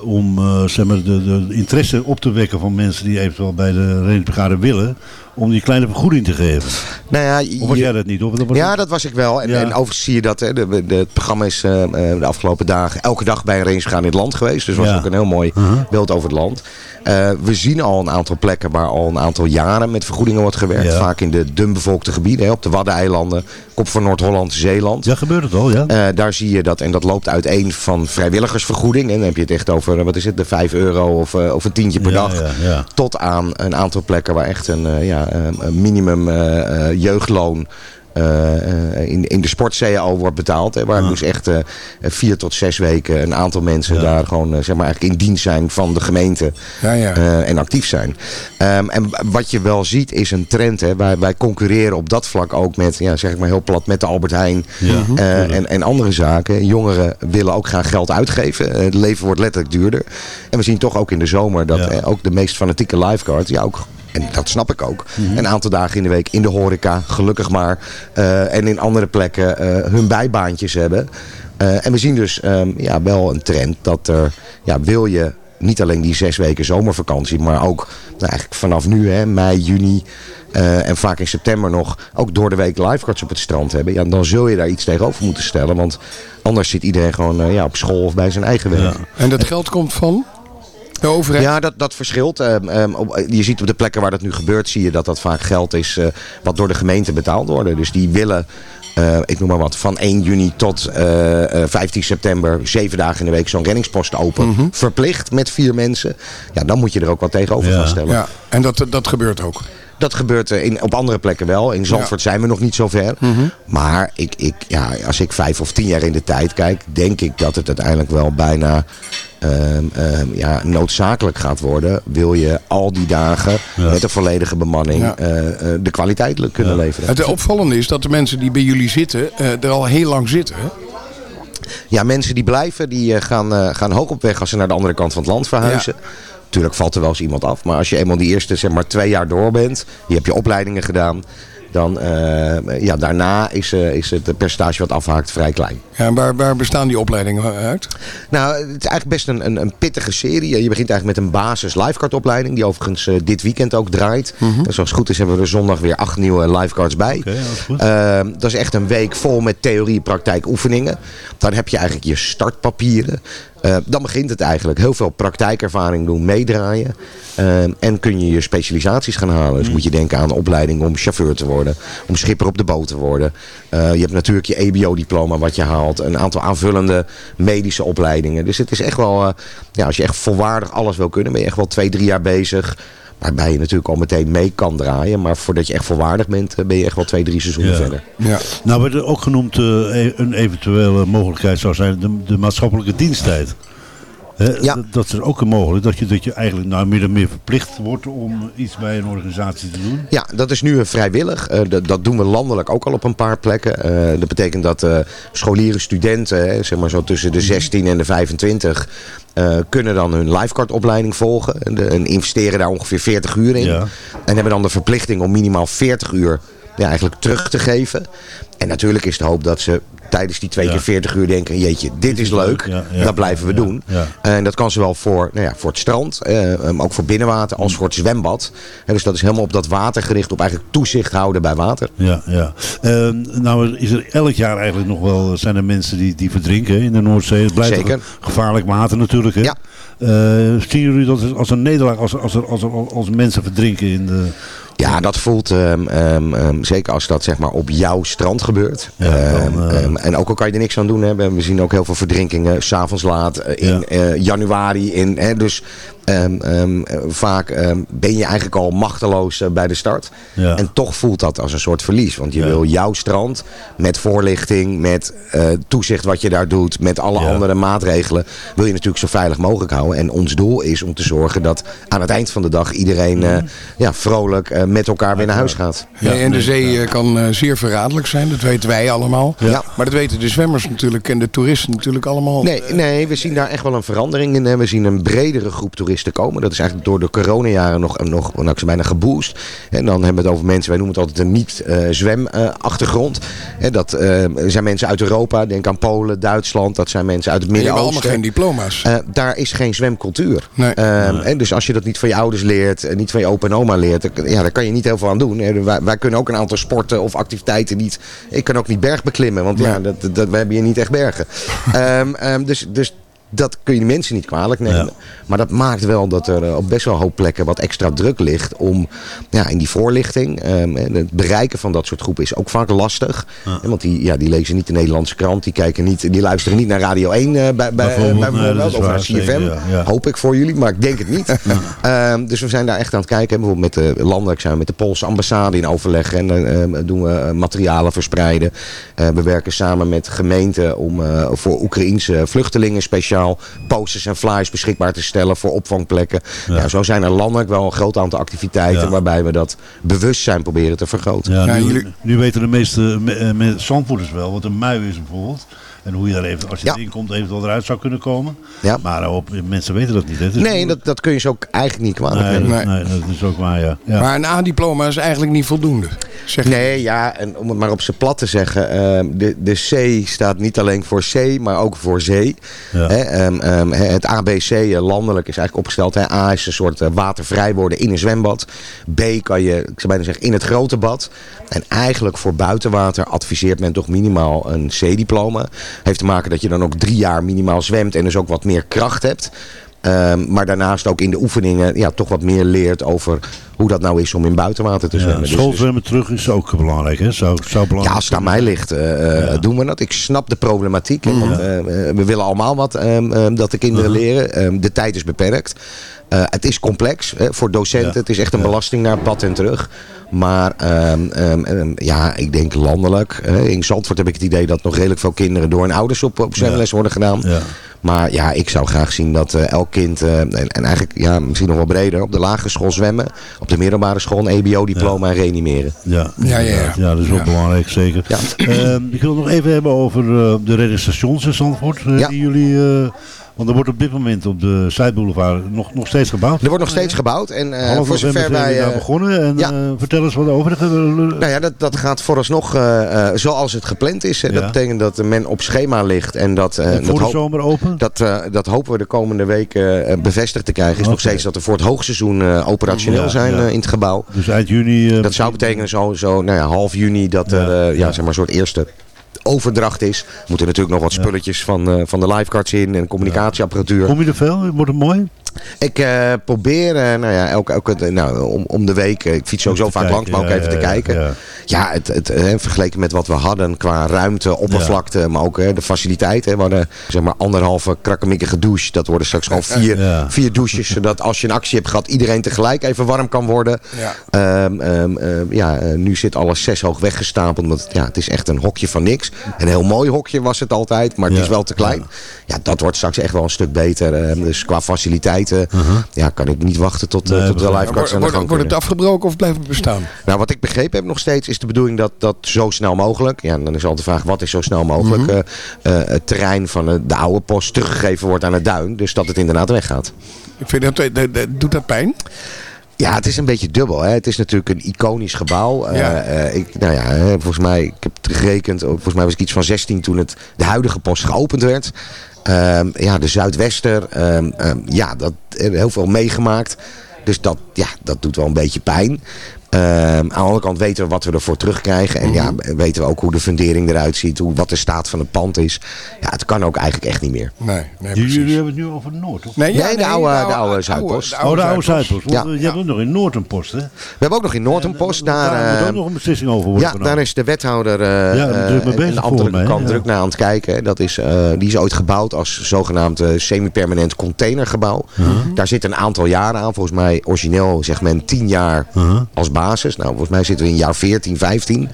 om eh, zeg maar, de, de interesse op te wekken van mensen die eventueel bij de reddingsbrigade willen, om die kleine vergoeding te geven. Nou ja, Of was jij dat niet? Of, dat Ja, dat was ik wel. En, Ja. en overigens zie je dat. Hè, de, de- het programma is eh, eh, de afgelopen dagen elke dag bij een rangegaan in het land geweest. Dus was Ja. ook een heel mooi Uh-huh. beeld over het land. Eh, we zien al een aantal plekken waar al een aantal jaren met vergoedingen wordt gewerkt. Ja. Vaak in de dunbevolkte gebieden. Hè, op de Waddeneilanden, kop van Noord-Holland, Zeeland. Ja, gebeurt het al, ja. Daar zie je dat, en dat loopt uiteen van vrijwilligersvergoeding. En dan heb je het echt over, wat is het, de 5 euro of, of een tientje per Ja, dag. ja, ja. Tot aan een aantal plekken waar echt een, eh, ja, eh, een minimum eh, eh, jeugdloon eh, in, in de sport-CAO wordt betaald. Hè, waar dus echt vier tot zes weken een aantal mensen daar gewoon zeg maar eigenlijk in dienst zijn van de gemeente Ja, ja. en actief zijn. Ehm, en wat je wel ziet is een trend. Hè. Wij, wij concurreren op dat vlak ook met, ja, zeg ik maar heel plat, met de Albert Heijn eh, en, en andere zaken. Jongeren willen ook graag geld uitgeven. Het leven wordt letterlijk duurder. En we zien toch ook in de zomer dat ook de meest fanatieke lifeguards, ja ook en dat snap ik ook. Een aantal dagen in de week in de horeca, gelukkig maar. eh, en in andere plekken eh, hun bijbaantjes hebben. Eh, en we zien dus ehm, ja, wel een trend dat er, ja, wil je niet alleen die zes weken zomervakantie, maar ook nou, eigenlijk vanaf nu, hè, mei, juni en vaak in september nog, ook door de week lifeguards op het strand hebben. Ja, dan zul je daar iets tegenover moeten stellen, want anders zit iedereen gewoon ja, op school of bij zijn eigen werk. En dat geld komt van de overheid? Ja, dat, dat verschilt. Ehm, ehm, op- je ziet op de plekken waar dat nu gebeurt, zie je dat dat vaak geld is eh, wat door de gemeente betaald wordt. Dus die willen, eh, ik noem maar wat, van 1 juni tot eh, eh, 15 september, zeven dagen in de week zo'n reddingspost open. Verplicht met vier mensen. Ja, dan moet je er ook wat tegenover Ja. gaan stellen. Ja, en dat, dat gebeurt ook. Dat gebeurt eh, in, op andere plekken wel. In Zandvoort zijn we nog niet zo ver. Maar ik, ik, ja, als ik vijf of tien jaar in de tijd kijk, denk ik dat het uiteindelijk wel bijna ehm, ehm, ja, noodzakelijk gaat worden. Wil je al die dagen Ja. met een volledige bemanning Ja. eh, eh, de kwaliteit kunnen Ja. leveren. Het opvallende is dat de mensen die bij jullie zitten, eh, er al heel lang zitten. Hè? Ja, mensen die blijven, die gaan, gaan hoog op weg als ze naar de andere kant van het land verhuizen. Tuurlijk valt er wel eens iemand af. Maar als je eenmaal die eerste zeg maar, twee jaar door bent, je hebt je opleidingen gedaan. Dan eh, ja, daarna is, eh, is het percentage wat afhaakt vrij klein. Ja, en waar, waar bestaan die opleidingen uit? Nou, het is eigenlijk best een, een, een pittige serie. Je begint eigenlijk met een basis lifeguard opleiding. Die overigens eh, dit weekend ook draait. Dus als het goed is hebben we er zondag weer acht nieuwe lifeguards bij. Oké, dat is goed. Eh, dat is echt een week vol met theorie, praktijk, oefeningen. Dan heb je eigenlijk je startpapieren. Eh, dan begint het eigenlijk. Heel veel praktijkervaring doen, meedraaien. Eh, en kun je je specialisaties gaan halen. Dus moet je denken aan een opleiding om chauffeur te worden. Om schipper op de boot te worden. Eh, je hebt natuurlijk je EBO-diploma wat je haalt. Een aantal aanvullende medische opleidingen. Dus het is echt wel... ja, als je echt volwaardig alles wil kunnen, ben je echt wel twee, drie jaar bezig. Waarbij je natuurlijk al meteen mee kan draaien. Maar voordat je echt volwaardig bent, eh, ben je echt wel twee, drie seizoenen Ja. verder. Ja. Nou werd er ook genoemd eh, e- een eventuele mogelijkheid zou zijn de, de maatschappelijke diensttijd. Hè, Ja. dat, is ook een mogelijk. Dat je, dat je eigenlijk nou, meer en meer verplicht wordt om iets bij een organisatie te doen. Ja, dat is nu eh, vrijwillig. Eh, dat, doen we landelijk ook al op een paar plekken. Eh, dat betekent dat eh, scholieren, studenten, hè, zeg maar zo tussen de 16 en de 25, eh, kunnen dan hun lifeguard-opleiding volgen. En, de- en investeren daar ongeveer 40 uur in. Ja. En hebben dan de verplichting om minimaal 40 uur ja, eigenlijk terug te geven. En natuurlijk is de hoop dat ze tijdens die twee Ja. keer 40 uur denken, jeetje, dit is leuk, Ja, ja, dat blijven we doen. En dat kan zowel voor, nou ja, voor het strand, eh, um, ook voor binnenwater, als voor het zwembad. En dus dat is helemaal op dat water gericht, op eigenlijk toezicht houden bij water. Ja, ja. Eh, nou is er elk jaar eigenlijk nog wel, zijn er mensen die, die verdrinken in de Noordzee. Het blijft Zeker. gevaarlijk water natuurlijk. Hè? Ja. Eh, zien jullie dat als- als een nederlaag als, als, er, als, er, als mensen verdrinken in de... Ja, dat voelt ehm, ehm, ehm, zeker als dat zeg maar op jouw strand gebeurt. Dan, eh, en ook al kan je er niks aan doen hebben. We zien ook heel veel verdrinkingen s'avonds laat eh, in eh, januari. In, hè, dus ehm, ehm, eh, vaak ehm, ben je eigenlijk al machteloos eh, bij de start. Ja. En toch voelt dat als een soort verlies. Want je Ja. wil jouw strand met voorlichting, met eh, toezicht wat je daar doet, met alle Ja. andere maatregelen, wil je natuurlijk zo veilig mogelijk houden. En ons doel is om te zorgen dat aan het eind van de dag iedereen eh, ja, vrolijk eh, met elkaar weer naar huis gaat. En de zee kan eh, zeer verraderlijk zijn, dat weten wij allemaal. Ja. Maar dat weten de zwemmers natuurlijk en de toeristen natuurlijk allemaal. Nee, nee, we zien daar echt wel een verandering in. hè. We zien een bredere groep toeristen komen. Dat is eigenlijk door de coronajaren nog, nog nou, ik zou bijna geboost. En dan hebben we het over mensen, wij noemen het altijd een niet-zwem-achtergrond. dat eh, zijn mensen uit Europa, denk aan Polen, Duitsland. Dat zijn mensen uit het Die hebben Midden-Oosten. allemaal geen diploma's. Eh, daar is geen zwemcultuur. Nee. En dus als je dat niet van je ouders leert, niet van je opa en oma leert, ja, daar kan je niet heel veel aan doen. wij kunnen ook een aantal sporten of activiteiten niet. Ik kan ook niet bergbeklimmen, want ja, dat, dat, we hebben hier niet echt bergen. Ehm, ehm, dus, dus dat kun je de mensen niet kwalijk nemen. Maar dat maakt wel dat er eh, op best wel een hoop plekken wat extra druk ligt om ja, in die voorlichting. ehm, het bereiken van dat soort groepen is ook vaak lastig. Want die, ja, die lezen niet de Nederlandse krant, die, kijken niet, die luisteren niet naar Radio 1 eh, bij, bij, Bijvoorbeeld, bij is of naar CFM. zeker, ja, ja. Hoop ik voor jullie, maar ik denk het niet. Ehm, dus we zijn daar echt aan het kijken. Bijvoorbeeld met de landelijk zijn we met de Poolse ambassade in overleg. En dan ehm, doen we eh, materialen verspreiden. Eh, we werken samen met gemeenten om eh, voor Oekraïense vluchtelingen speciaal posters en flyers beschikbaar te stellen voor opvangplekken. Ja. zo zijn er landelijk wel een groot aantal activiteiten Ja. waarbij we dat bewustzijn proberen te vergroten. Ja, nu, weten de meeste me- eh, me- Zandvoorters wel wat een mui is bijvoorbeeld. En hoe je daar even, als je Ja. erin komt, eventueel eruit zou kunnen komen. Ja. Maar eh, op, mensen weten dat niet. Hè. Nee, dat, dat kun je ze ook eigenlijk niet kwalijk nee, nee, dat is ook waar, ja. ja. Maar een A-diploma is eigenlijk niet voldoende. Zeg je. Nee, ja, en om het maar op zijn plat te zeggen. ehm, de, de C staat niet alleen voor C, maar ook voor zee. Ja. Hè, ehm, ehm, hè, het ABC eh, landelijk is eigenlijk opgesteld. Hè. A is een soort eh, watervrij worden in een zwembad. B kan je, ik zou bijna zeggen, in het grote bad. En eigenlijk voor buitenwater adviseert men toch minimaal een C-diploma. Heeft te maken dat je dan ook drie jaar minimaal zwemt en dus ook wat meer kracht hebt. Ehm, maar daarnaast ook in de oefeningen ja, toch wat meer leert over hoe dat nou is om in buitenwater te Ja, zwemmen. Dus- dus- schoolzwemmen terug is ook belangrijk. Hè? Belangrijk ja, als het aan mij ligt, eh, eh, doen we dat. Ik snap de problematiek. hè, Want eh, we willen allemaal wat ehm, ehm, dat de kinderen leren. Ehm, de tijd is beperkt. Eh, het is complex hè, voor docenten. Ja. Het is echt een belasting naar bad en terug. Maar ehm, ehm, ehm, ja, ik denk landelijk. hè, in Zandvoort heb ik het idee dat nog redelijk veel kinderen door hun ouders op, op zwemles worden gedaan. Ja. Maar ja, ik zou graag zien dat eh, elk kind, eh, en, en eigenlijk ja, misschien nog wel breder, op de lagere school zwemmen. Op de middelbare school een EBO-diploma en reanimeren. Ja, Ja, ja, ja. dat is ook Ja. belangrijk, zeker. Ja. Ehm, ik wil het nog even hebben over de reddingsstations in Zandvoort. Ja. Die jullie, eh, want er wordt op dit moment op de Zuidboulevard nog, nog steeds gebouwd. Er wordt nog steeds gebouwd. En eh, Half voor zover zijn wij... daar eh, begonnen. En ja. eh, vertel eens wat over. Nou ja, dat, dat gaat vooralsnog eh, eh, zoals het gepland is. Dat betekent dat men op schema ligt. En dat, eh, voor de zomer open? dat, eh, dat hopen we de komende weken eh, bevestigd te krijgen. Is nog steeds dat er voor het hoogseizoen eh, operationeel Ja, zijn eh, in het gebouw. Dus eind juni. eh, Dat zou betekenen zo, zo nou ja, half juni dat er eh, ja. zeg maar een soort eerste overdracht is. Moeten natuurlijk nog wat spulletjes van, eh, van de lifeguards in en communicatieapparatuur. Kom je er veel? Wordt het mooi? Ik eh, probeer, eh, nou ja, elke, elke, nou, om, om de week, ik fiets sowieso vaak kijken, langs, maar ook even te kijken. Ja. Het, het, eh, vergeleken met wat we hadden qua ruimte, oppervlakte, maar ook eh, de faciliteiten. We hadden zeg maar anderhalve krakkemikkige douche. Dat worden straks gewoon vier, Ja. vier douches. Zodat als je een actie hebt gehad, iedereen tegelijk even warm kan worden. Ja. Ehm, ehm, ehm, ja, eh, nu zit alles zes hoog weggestapeld. Want het- ja, het is echt een hokje van niks. Een heel mooi hokje was het altijd, maar het Ja. is wel te klein. Ja, dat wordt straks echt wel een stuk beter. Dus qua faciliteiten ja, kan ik niet wachten tot, Nee, tot de lifeguards aan de Wordt, gang wordt het afgebroken of blijft het bestaan? Nou, wat ik begrepen heb nog steeds is de bedoeling dat dat zo snel mogelijk. Ja, dan is altijd de vraag wat is zo snel mogelijk. Mhm. eh, eh, het terrein van de, de oude post teruggegeven wordt aan het duin. Dus dat het inderdaad weggaat. Ik vind dat, dat- dat- doet dat pijn? Ja, het is een beetje dubbel. Hè. Het is natuurlijk een iconisch gebouw. Eh, Ja. eh, ik, nou ja, volgens mij, ik heb het gerekend. Volgens mij was ik iets van 16 toen het, de huidige post geopend werd. Ehm, ja, de Zuidwester. ehm, ehm, ja, dat heel veel meegemaakt. Dus dat, ja, dat doet wel een beetje pijn. Ehm, aan de andere kant weten we wat we ervoor terugkrijgen. En ja, weten we ook hoe de fundering eruit ziet. Hoe, wat de staat van het pand is. Ja, het kan ook eigenlijk echt niet meer. Nee, nee Jullie, precies. jullie hebben het nu over Noord, toch? Nee, ja, Nee, de oude- de oude Zuidpost. Oh, de oude Zuidpost. Want, Ja. Je hebt ook nog in Noord een post, hè? We hebben ook nog in Noord een post. Daar, Daar moet ook nog een beslissing over worden Ja, genomen. daar is de wethouder eh Ja, eh, druk mee bezig aan de andere kant druk naar aan het kijken. Dat is, eh, die is ooit gebouwd als zogenaamd eh, semi-permanent containergebouw. Daar zit een aantal jaren aan. Volgens mij origineel zegt men 10 jaar als basis. Nou, volgens mij zitten we in jaar 14, 15.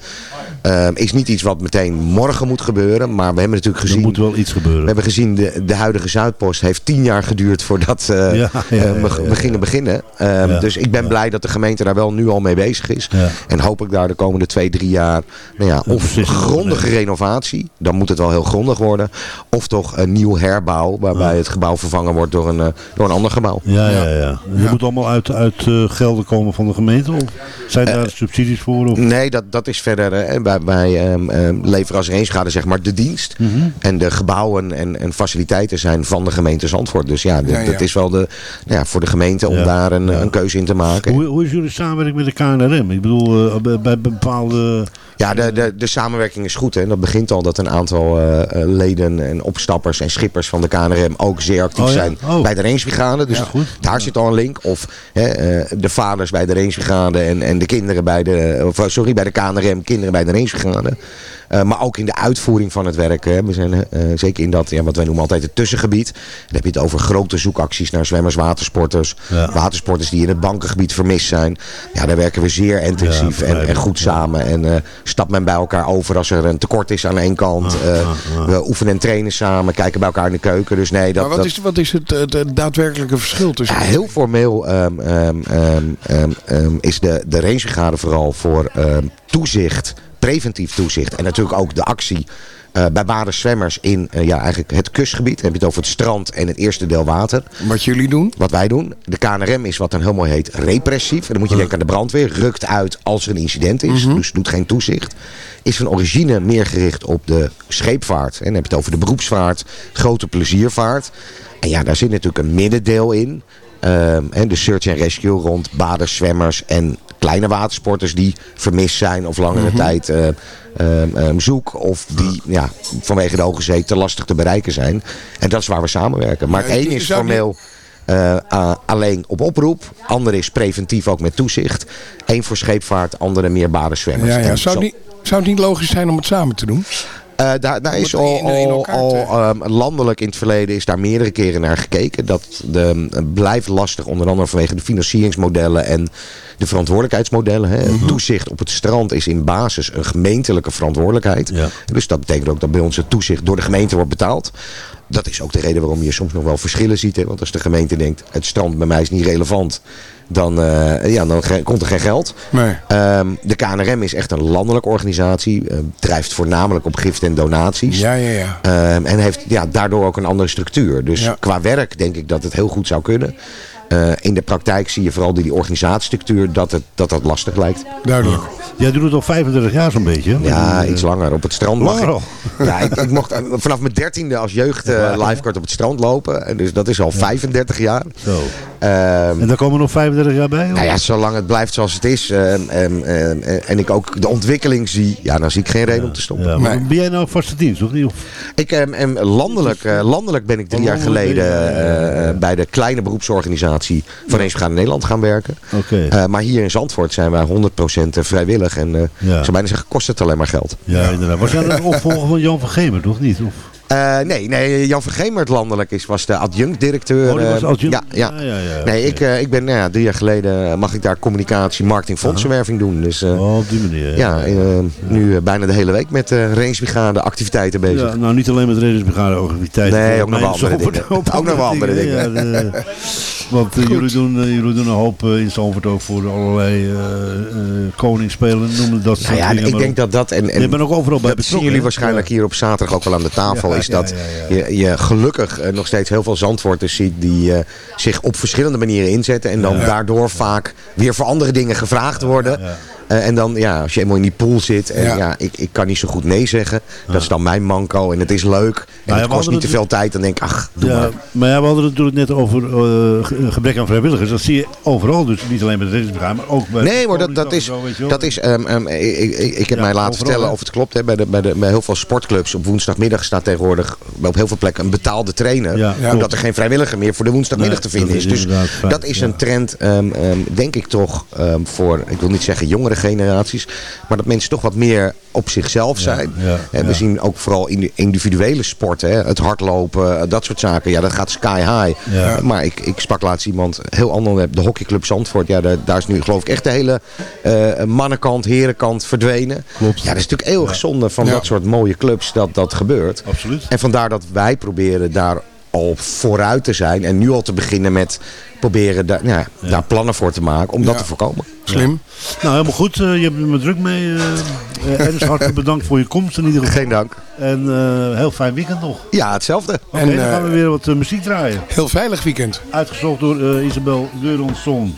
Ehm, is niet iets wat meteen morgen moet gebeuren. Maar we hebben natuurlijk gezien... Er moet wel iets gebeuren. We hebben gezien, de, de huidige Zuidpost heeft tien jaar geduurd voordat eh, Ja, ja, eh, ja, we, gingen beginnen. Ehm, Ja, dus ik ben blij dat de gemeente daar wel nu al mee bezig is. Ja. En hoop ik daar de komende twee, drie jaar, nou ja, of grondige renovatie. Dan moet het wel heel grondig worden. Of toch een nieuw herbouw, waarbij het gebouw vervangen wordt door een, eh, door een ander gebouw. Ja, ja, ja. Dat moet allemaal uit, uit eh, gelden komen van de gemeente? Of zijn daar subsidies voor? Of? Nee, dat, dat is verder eh, bij ehm ehm, leveren als Reensgade zeg maar de dienst. Mhm. En de gebouwen en, en faciliteiten zijn van de gemeente Zandvoort. Dus ja, Ja, ja. dat is wel de, nou ja, voor de gemeente om daar een, een keuze in te maken. Hoe, hoe is jullie samenwerking met de KNRM? Ik bedoel, eh, bij, bij bepaalde... Ja, de, de, de samenwerking is goed. Hè. Dat begint al dat een aantal eh, eh, leden en opstappers en schippers van de KNRM ook zeer actief Oh ja? zijn Oh. bij de Rangebrigade. Dus Ja, goed. daar zit al een link. Of hè, eh, de vaders bij de Rangebrigade en, en de kinderen bij de, of, sorry, bij de KNRM, kinderen bij de Rangebrigade. Maar ook in de uitvoering van het werk. Hè. We zijn zeker in dat, ja, wat wij noemen altijd het tussengebied. Dan heb je het over grote zoekacties naar zwemmers, watersporters. Ja. Watersporters die in het bankengebied vermist zijn. Ja, daar werken we zeer intensief Ja, en, en goed samen. En stapt men bij elkaar over als er een tekort is aan één kant. Ah, Eh, We oefenen en trainen samen, kijken bij elkaar in de keuken. Dus nee, dat, Maar wat dat, is, wat is het, het, het daadwerkelijke verschil tussen... ja, heel formeel ehm, ehm, ehm, ehm, ehm, is de, de vooral voor ehm, toezicht, preventief toezicht. En natuurlijk ook de actie eh, bij badenzwemmers in eh, ja, eigenlijk het kustgebied. Dan heb je het over het strand en het eerste deel water. Wat jullie doen? Wat wij doen. De KNRM is wat dan heel mooi heet repressief. En dan moet je denken aan de brandweer. Rukt uit als er een incident is. Dus doet geen toezicht. Is van origine meer gericht op de scheepvaart. En dan heb je het over de beroepsvaart. Grote pleziervaart. En ja, daar zit natuurlijk een middendeel in. Ehm, en de search and rescue rond baders, zwemmers en kleine watersporters die vermist zijn of langere tijd eh, ehm, ehm, zoek. Of die ja, vanwege de hoge zee te lastig te bereiken zijn. En dat is waar we samenwerken. Maar Ja, een is formeel eh, alleen op oproep. Ander is preventief ook met toezicht. Eén voor scheepvaart, andere meer badenzwemmers. Ja, ja. Zou, zo- het niet, zou het niet logisch zijn om het samen te doen? Eh, daar, daar is al, in- in al, ehm, landelijk in het verleden is daar meerdere keren naar gekeken. Dat de, eh, blijft lastig, onder andere vanwege de financieringsmodellen en de verantwoordelijkheidsmodellen. Hè. Mhm. Toezicht op het strand is in basis een gemeentelijke verantwoordelijkheid. Ja. Dus dat betekent ook dat bij ons het toezicht door de gemeente wordt betaald. Dat is ook de reden waarom je soms nog wel verschillen ziet. Hè. Want als de gemeente denkt, het strand bij mij is niet relevant, dan, eh, ja, dan komt er geen geld. Nee. Ehm, de KNRM is echt een landelijke organisatie. eh, drijft voornamelijk op gift en donaties. Ja, ja, ja. Ehm, en heeft ja, daardoor ook een andere structuur. Dus Ja. qua werk denk ik dat het heel goed zou kunnen. Eh, in de praktijk zie je vooral die, die organisatiestructuur dat, het, dat dat lastig lijkt. Duidelijk. Jij doet het al 35 jaar zo'n beetje. Ja, iets langer. Op het strand mag Langer ik. al? Ja, ik, ik mocht eh, vanaf mijn dertiende als jeugd eh, lifeguard op het strand lopen. En Dus dat is al 35 jaar. Zo. Ehm, En daar komen nog 35 jaar bij? of? nou ja, zolang het blijft zoals het is ehm, ehm, en ik ook de ontwikkeling zie, ja, dan zie ik geen reden om te stoppen. Ja, maar Nee. Ben jij nou vaste dienst of niet? Ik, ehm, landelijk, eh, landelijk ben ik drie jaar geleden eh, eh, bij de kleine beroepsorganisatie van Eensbrigade Nederland gaan werken. Oké. Eh, maar hier in Zandvoort zijn wij 100% vrijwillig. En eh, Ja. zou bijna zeggen, kost het alleen maar geld. ja, inderdaad. Was jij een opvolger van Jan van Gemert, of niet? Of? Eh, nee, nee, Jan van Gemert landelijk is, was de adjunct-directeur. Oh, was eh, adjunct? Ja, ja. Ja, ja, ja, nee, ik, eh, ik ben nou ja, drie jaar geleden mag ik daar communicatie, marketing, fondsenwerving doen. Dus Oh, op die manier. ja, nu bijna de hele week met uh, Rangebrigade activiteiten bezig. Ja, nou, niet alleen met reddingsbrigade activiteiten. Nee, ook nog wel andere dingen. ook Ook nog wel andere de- want jullie, doen, jullie doen een hoop in Zandvoort ook voor allerlei koningsspelen, noemen dat soort Nou ja, dingen. ik denk dat dat... En, en Je bent ook overal bij dat zien betrokken, jullie waarschijnlijk hier op zaterdag ook wel aan de tafel. Is dat. Je, je gelukkig eh, nog steeds heel veel zandwoorders ziet die eh, zich op verschillende manieren inzetten. En dan daardoor vaak weer voor andere dingen gevraagd worden. Eh, en dan, ja, als je eenmaal in die pool zit en Ja. ja, ik, ik kan niet zo goed nee zeggen. Dat is dan mijn manco en het is leuk. En ja, het kost niet te veel tijd. Dan denk ik, ach, doe Ja, maar. maar ja, we hadden het natuurlijk net over eh, ge- gebrek aan vrijwilligers. Dat zie je overal, dus niet alleen bij de reddingsbrigade, maar ook bij Nee, maar dat, dat is, zo, dat is ehm, ehm, ik, ik, ik heb mij laten vertellen of het klopt. Hè, bij, de, bij, de, bij heel veel sportclubs op woensdagmiddag staat tegenwoordig op heel veel plekken een betaalde trainer. Omdat er geen vrijwilliger meer voor de woensdagmiddag Nee, te vinden is. Dus dat is een trend, ehm, denk ik toch, voor, ik wil niet zeggen jongere generaties. Maar dat mensen toch wat meer op zichzelf zijn. ja, en we zien ook vooral in de individuele sporten, hè, het hardlopen, eh, dat soort zaken. Ja, dat gaat sky high. Maar ik, ik sprak laatst iemand, heel ander, de hockeyclub Zandvoort. Ja, daar, daar is nu geloof ik echt de hele eh, mannenkant, herenkant verdwenen. Klopt. Ja, dat is natuurlijk eeuwig zonde van dat soort mooie clubs dat dat gebeurt. Absoluut. En vandaar dat wij proberen daar al vooruit te zijn. En nu al te beginnen met proberen daar, ja, daar plannen voor te maken om dat te voorkomen. Slim. Nou, helemaal goed. Eh, je hebt me druk mee. eh eh, Ernst, hartelijk bedankt voor je komst in ieder geval. Geen dank. En eh, heel fijn weekend nog. Ja, hetzelfde. En, dan gaan we weer wat muziek draaien. Heel veilig weekend. Uitgezocht door eh, Isabel Geuronsson.